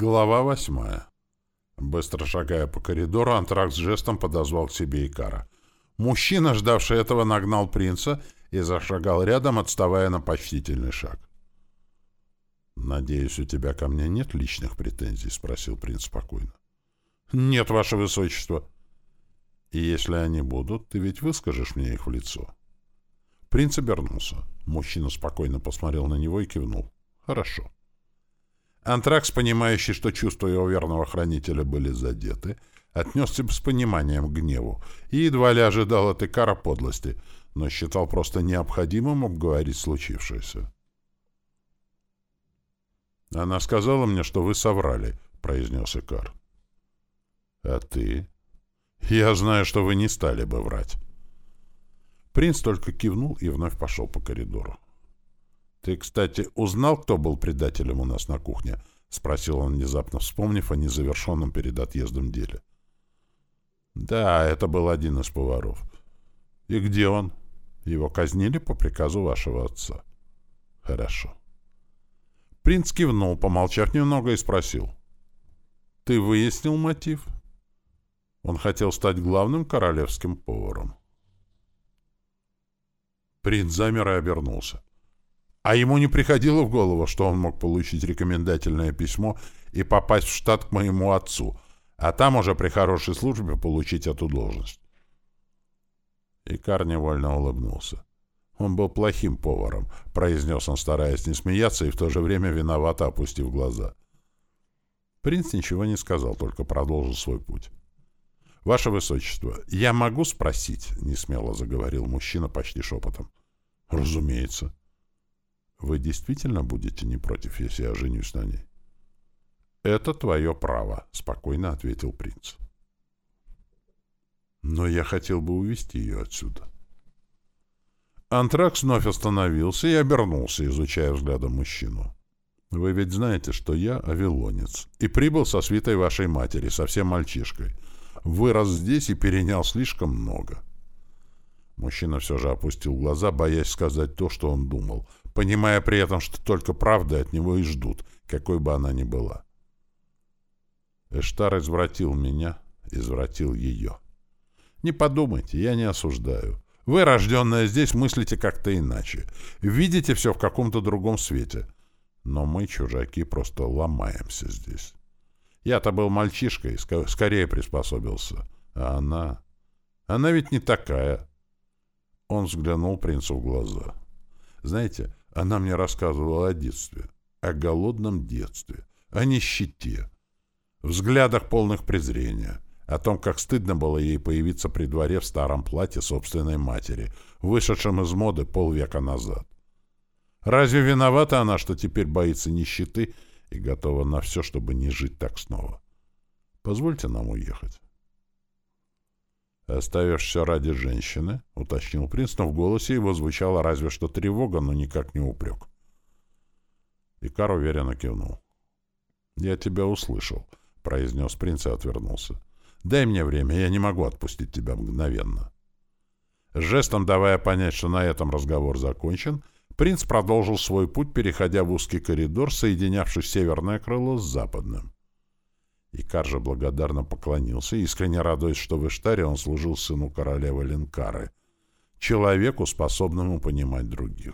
Глава восьмая. Быстро шагая по коридору, Антракс жестом подозвал к себе Икара. Мужчина, ждавший этого, нагнал принца и зашагал рядом, отставая на почтительный шаг. «Надеюсь, у тебя ко мне нет личных претензий?» — спросил принц спокойно. «Нет, ваше высочество». «И если они будут, ты ведь выскажешь мне их в лицо?» Принц обернулся. Мужчина спокойно посмотрел на него и кивнул. «Хорошо». Антракс, понимающий, что чувства его верного хранителя были задеты, отнесся с пониманием к гневу и едва ли ожидал от Икара подлости, но считал просто необходимым обговорить случившееся. «Она сказала мне, что вы соврали», — произнес Икар. «А ты?» «Я знаю, что вы не стали бы врать». Принц только кивнул и вновь пошел по коридору. «Ты, кстати, узнал, кто был предателем у нас на кухне?» — спросил он, внезапно вспомнив о незавершенном перед отъездом деле. «Да, это был один из поваров. И где он? Его казнили по приказу вашего отца». «Хорошо». Принц кивнул, помолчав немного, и спросил. «Ты выяснил мотив?» Он хотел стать главным королевским поваром. Принц замер и обернулся. А ему не приходило в голову, что он мог получить рекомендательное письмо и попасть в штат к моему отцу, а там уже при хорошей службе получить эту должность. Икар невольно улыбнулся. Он был плохим поваром, произнес он, стараясь не смеяться и в то же время виновато опустив глаза. Принц ничего не сказал, только продолжил свой путь. «Ваше Высочество, я могу спросить?» — несмело заговорил мужчина почти шепотом. «Разумеется». Вы действительно будете не против, если я женюсь на ней? Это твое право, спокойно ответил принц. Но я хотел бы увести ее отсюда. Антракс вновь остановился и обернулся, изучая взглядом мужчину. «Вы ведь знаете, что я авилонец, и прибыл со свитой вашей матери, совсем мальчишкой. Вырос здесь и перенял слишком много». Мужчина все же опустил глаза, боясь сказать то, что он думал, понимая при этом, что только правды от него и ждут, какой бы она ни была. Эштар извратил меня, извратил ее. Не подумайте, я не осуждаю. Вы, рожденная здесь, мыслите как-то иначе. Видите все в каком-то другом свете. Но мы, чужаки, просто ломаемся здесь. Я-то был мальчишкой, ск скорее приспособился. А она... Она ведь не такая. Он взглянул принцу в глаза. Знаете, она мне рассказывала о детстве, о голодном детстве, о нищете, взглядах полных презрения, о том, как стыдно было ей появиться при дворе в старом платье собственной матери, вышедшем из моды полвека назад. Разве виновата она, что теперь боится нищеты и готова на все, чтобы не жить так снова? Позвольте нам уехать. «Оставишь все ради женщины?» — уточнил принц, но в голосе его звучала разве что тревога, но никак не упрек. Икар уверенно кивнул. «Я тебя услышал», — произнес принц и отвернулся. «Дай мне время, я не могу отпустить тебя мгновенно». Жестом давая понять, что на этом разговор закончен, принц продолжил свой путь, переходя в узкий коридор, соединявший северное крыло с западным. Икар же благодарно поклонился, искренне радуясь, что в Иштаре он служил сыну королевы Ленкары, человеку, способному понимать других.